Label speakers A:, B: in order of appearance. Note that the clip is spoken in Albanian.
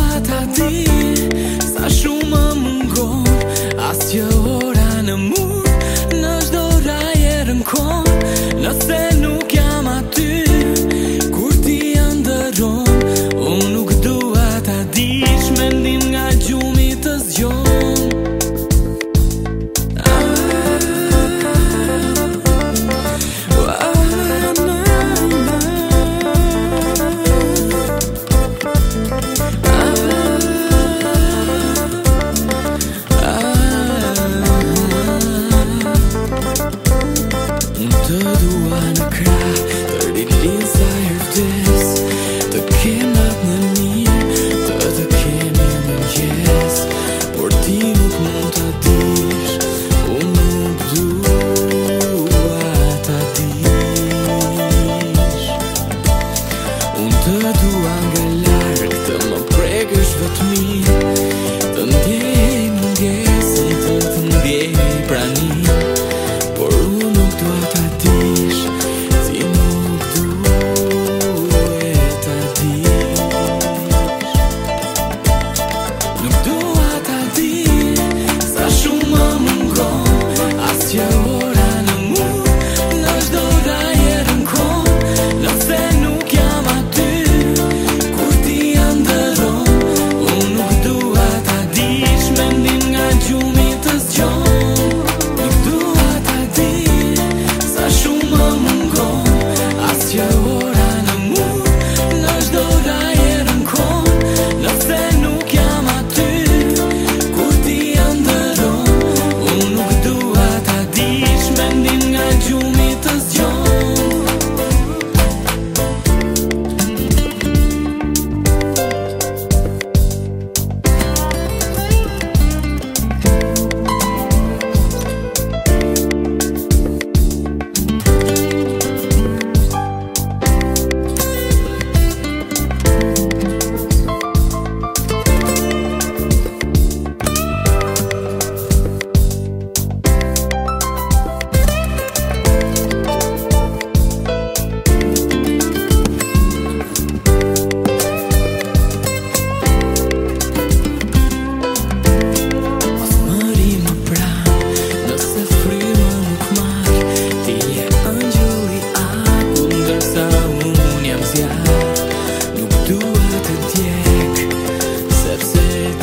A: pata ti Sa shumë më mungon Asja ora në mund todo